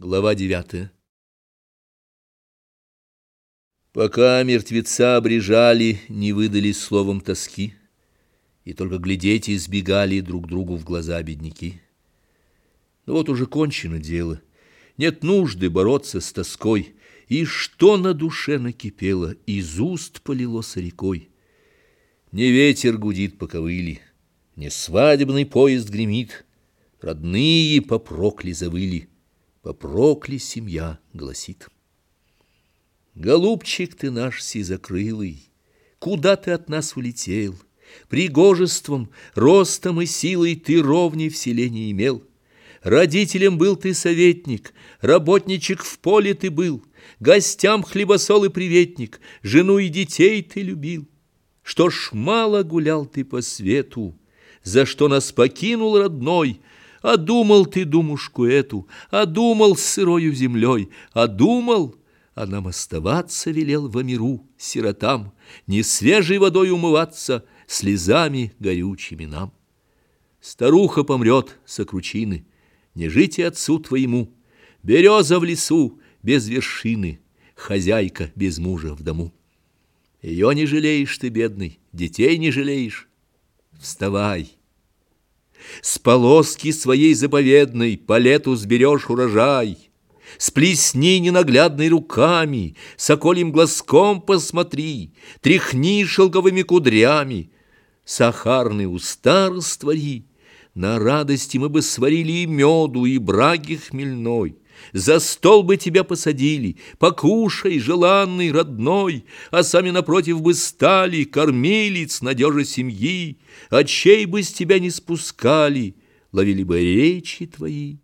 Глава девятая Пока мертвеца обрежали, не выдали словом тоски, И только глядеть избегали друг другу в глаза бедняки. Но вот уже кончено дело, нет нужды бороться с тоской, И что на душе накипело, из уст полилось рекой. Не ветер гудит по ковыли, не свадебный поезд гремит, Родные попрокли завыли, Попрокли семья, гласит. Голубчик ты наш сизокрылый, Куда ты от нас улетел? Пригожеством, ростом и силой Ты ровней в селе не имел. Родителям был ты советник, Работничек в поле ты был, Гостям хлебосол и приветник, Жену и детей ты любил. Что ж мало гулял ты по свету, За что нас покинул родной, а думал ты думушку эту, а думал с сырою землей, а думал, а нам оставаться велел во миру сиротам, не свежей водой умываться, слезами горючими нам. Старуха помрет с окручины, не жить и отцу твоему, береза в лесу без вершины, хозяйка без мужа в дому. Ее не жалеешь ты, бедный, детей не жалеешь. Вставай! С полоски своей заповедной По лету сберешь урожай. Сплесни ненаглядной руками, Соколим глазком посмотри, Тряхни шелковыми кудрями, Сахарный уста раствори. На радости мы бы сварили и меду, и браги хмельной. За стол бы тебя посадили, покушай, желанный, родной, А сами напротив бы стали, кормилец, надежа семьи, Очей бы с тебя не спускали, ловили бы речи твои.